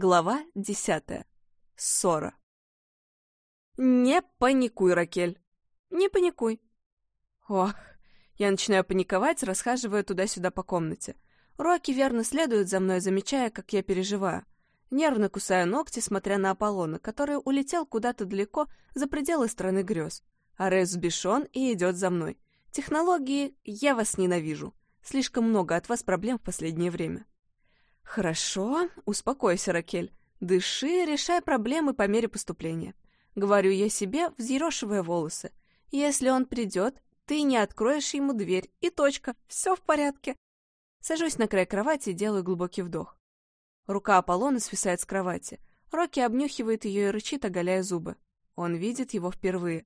Глава десятая. Ссора. «Не паникуй, Ракель. Не паникуй». Ох, я начинаю паниковать, расхаживая туда-сюда по комнате. Рокки верно следует за мной, замечая, как я переживаю. Нервно кусаю ногти, смотря на Аполлона, который улетел куда-то далеко за пределы страны грез. Арес сбешен и идет за мной. Технологии, я вас ненавижу. Слишком много от вас проблем в последнее время. «Хорошо, успокойся, Ракель. Дыши, решай проблемы по мере поступления». Говорю я себе, взъерошивая волосы. «Если он придет, ты не откроешь ему дверь, и точка, все в порядке». Сажусь на край кровати и делаю глубокий вдох. Рука Аполлона свисает с кровати. Рокки обнюхивает ее и рычит, оголяя зубы. Он видит его впервые.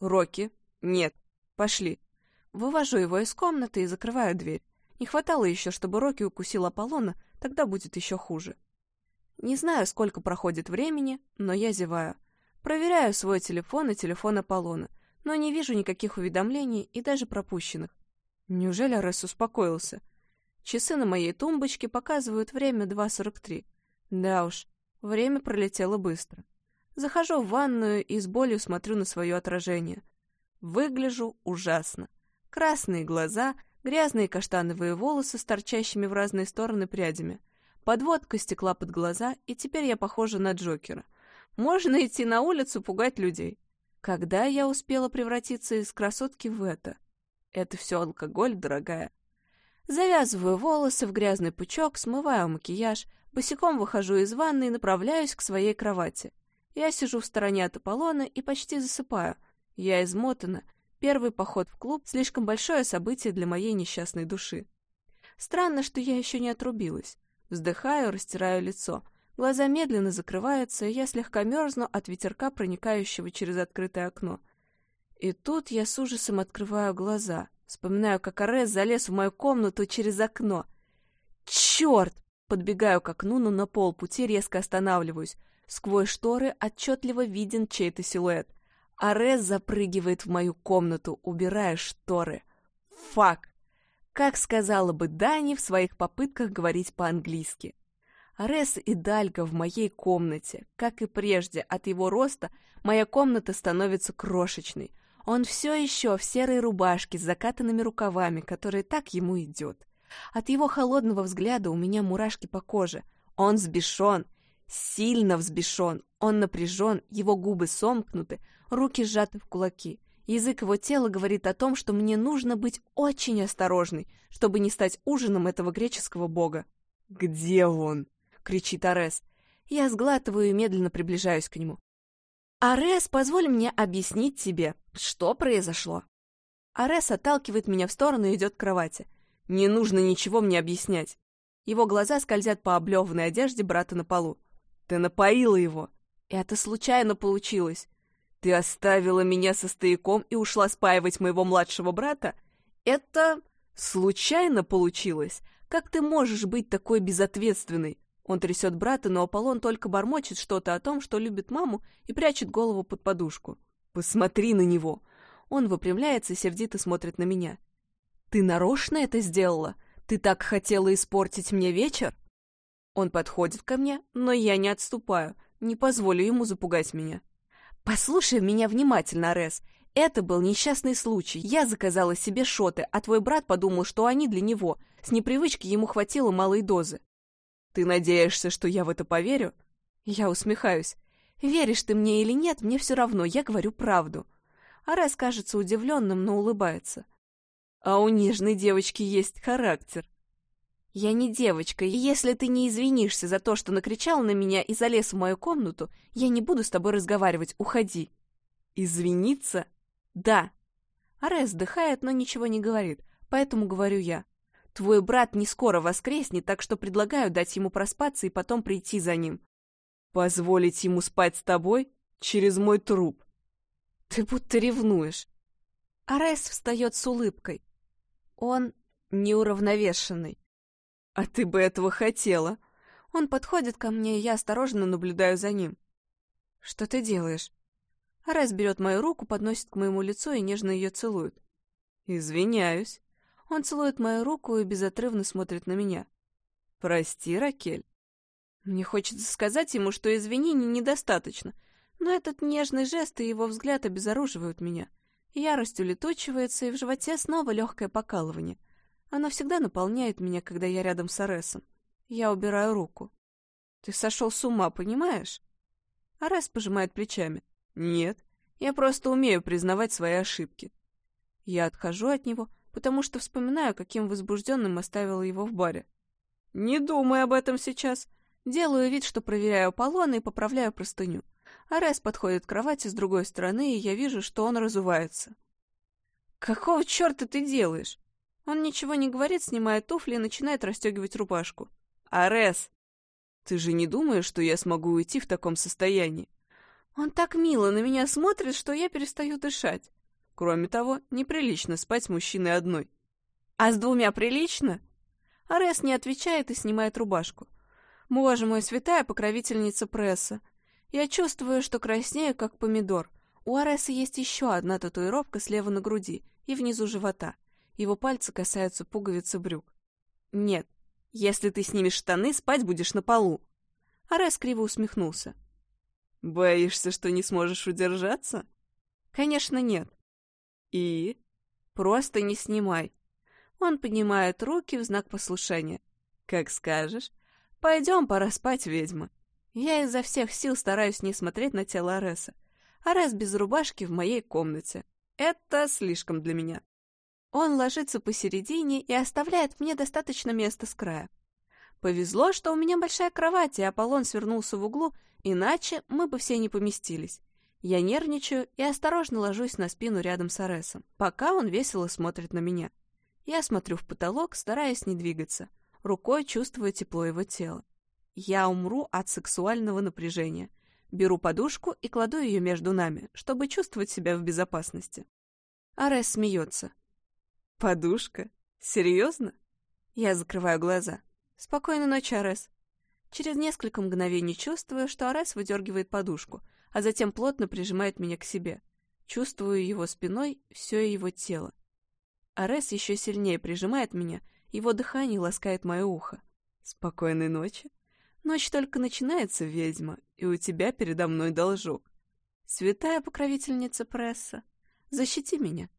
«Рокки? Нет. Пошли». Вывожу его из комнаты и закрываю дверь. Не хватало еще, чтобы Рокки укусил Аполлона, тогда будет еще хуже. Не знаю, сколько проходит времени, но я зеваю. Проверяю свой телефон и телефон Аполлона, но не вижу никаких уведомлений и даже пропущенных. Неужели Арес успокоился? Часы на моей тумбочке показывают время 2.43. Да уж, время пролетело быстро. Захожу в ванную и с болью смотрю на свое отражение. Выгляжу ужасно. Красные глаза — Грязные каштановые волосы с торчащими в разные стороны прядями. Подводка стекла под глаза, и теперь я похожа на Джокера. Можно идти на улицу пугать людей. Когда я успела превратиться из красотки в это? Это все алкоголь, дорогая. Завязываю волосы в грязный пучок, смываю макияж, босиком выхожу из ванны и направляюсь к своей кровати. Я сижу в стороне от Аполлона и почти засыпаю. Я измотана, Первый поход в клуб — слишком большое событие для моей несчастной души. Странно, что я еще не отрубилась. Вздыхаю, растираю лицо. Глаза медленно закрываются, и я слегка мерзну от ветерка, проникающего через открытое окно. И тут я с ужасом открываю глаза. Вспоминаю, как Арес залез в мою комнату через окно. Черт! Подбегаю к окну, но на полпути резко останавливаюсь. Сквозь шторы отчетливо виден чей-то силуэт. Арес запрыгивает в мою комнату, убирая шторы. Фак! Как сказала бы Дани в своих попытках говорить по-английски. Арес и Дальга в моей комнате. Как и прежде, от его роста моя комната становится крошечной. Он все еще в серой рубашке с закатанными рукавами, которая так ему идет. От его холодного взгляда у меня мурашки по коже. Он взбешен, сильно взбешен, он напряжен, его губы сомкнуты, руки сжаты в кулаки. Язык его тела говорит о том, что мне нужно быть очень осторожной, чтобы не стать ужином этого греческого бога. «Где он?» — кричит Арес. Я сглатываю и медленно приближаюсь к нему. «Арес, позволь мне объяснить тебе, что произошло». Арес отталкивает меня в сторону и идет к кровати. «Не нужно ничего мне объяснять». Его глаза скользят по облеванной одежде брата на полу. «Ты напоила его!» «Это случайно получилось. Ты оставила меня со стояком и ушла спаивать моего младшего брата? Это случайно получилось? Как ты можешь быть такой безответственной? Он трясет брата, но Аполлон только бормочет что-то о том, что любит маму, и прячет голову под подушку. «Посмотри на него!» Он выпрямляется и сердито смотрит на меня. «Ты нарочно это сделала? Ты так хотела испортить мне вечер?» Он подходит ко мне, но я не отступаю, не позволю ему запугать меня. «Послушай меня внимательно, Рес. Это был несчастный случай. Я заказала себе шоты, а твой брат подумал, что они для него. С непривычки ему хватило малой дозы». «Ты надеешься, что я в это поверю?» Я усмехаюсь. «Веришь ты мне или нет, мне все равно, я говорю правду». Арес кажется удивленным, но улыбается. «А у нежной девочки есть характер». «Я не девочка, и если ты не извинишься за то, что накричал на меня и залез в мою комнату, я не буду с тобой разговаривать, уходи». «Извиниться?» «Да». Арес вздыхает, но ничего не говорит, поэтому говорю я. «Твой брат не скоро воскреснет, так что предлагаю дать ему проспаться и потом прийти за ним». «Позволить ему спать с тобой? Через мой труп?» «Ты будто ревнуешь». Арес встает с улыбкой. Он неуравновешенный. «А ты бы этого хотела!» Он подходит ко мне, и я осторожно наблюдаю за ним. «Что ты делаешь?» Арес берет мою руку, подносит к моему лицу и нежно ее целует. «Извиняюсь». Он целует мою руку и безотрывно смотрит на меня. «Прости, Ракель». Мне хочется сказать ему, что извинений недостаточно, но этот нежный жест и его взгляд обезоруживают меня. Ярость улетучивается, и в животе снова легкое покалывание. Оно всегда наполняет меня, когда я рядом с Аресом. Я убираю руку. «Ты сошел с ума, понимаешь?» Арес пожимает плечами. «Нет, я просто умею признавать свои ошибки». Я отхожу от него, потому что вспоминаю, каким возбужденным оставила его в баре. «Не думай об этом сейчас. Делаю вид, что проверяю полоны и поправляю простыню. Арес подходит к кровати с другой стороны, и я вижу, что он разувается. «Какого черта ты делаешь?» Он ничего не говорит, снимает туфли и начинает расстегивать рубашку. «Арес, ты же не думаешь, что я смогу уйти в таком состоянии?» Он так мило на меня смотрит, что я перестаю дышать. Кроме того, неприлично спать с мужчиной одной. «А с двумя прилично?» Арес не отвечает и снимает рубашку. Боже мой, святая покровительница пресса. Я чувствую, что краснею, как помидор. У Ареса есть еще одна татуировка слева на груди и внизу живота. Его пальцы касаются пуговицы брюк. Нет, если ты снимешь штаны, спать будешь на полу. Арес криво усмехнулся. Боишься, что не сможешь удержаться? Конечно, нет. И? Просто не снимай. Он поднимает руки в знак послушания. Как скажешь. «Пойдем, пора спать, ведьма». Я изо всех сил стараюсь не смотреть на тело Ареса. Арес без рубашки в моей комнате. Это слишком для меня. Он ложится посередине и оставляет мне достаточно места с края. Повезло, что у меня большая кровать, и Аполлон свернулся в углу, иначе мы бы все не поместились. Я нервничаю и осторожно ложусь на спину рядом с Аресом, пока он весело смотрит на меня. Я смотрю в потолок, стараясь не двигаться рукой чувствую тепло его тела. Я умру от сексуального напряжения. Беру подушку и кладу ее между нами, чтобы чувствовать себя в безопасности. Арес смеется. «Подушка? Серьезно?» Я закрываю глаза. «Спокойной ночи, Арес». Через несколько мгновений чувствую, что Арес выдергивает подушку, а затем плотно прижимает меня к себе. Чувствую его спиной все его тело. Арес еще сильнее прижимает меня его дыхание ласкает мое ухо. Спокойной ночи. Ночь только начинается, ведьма, и у тебя передо мной должок. Святая покровительница пресса, защити меня.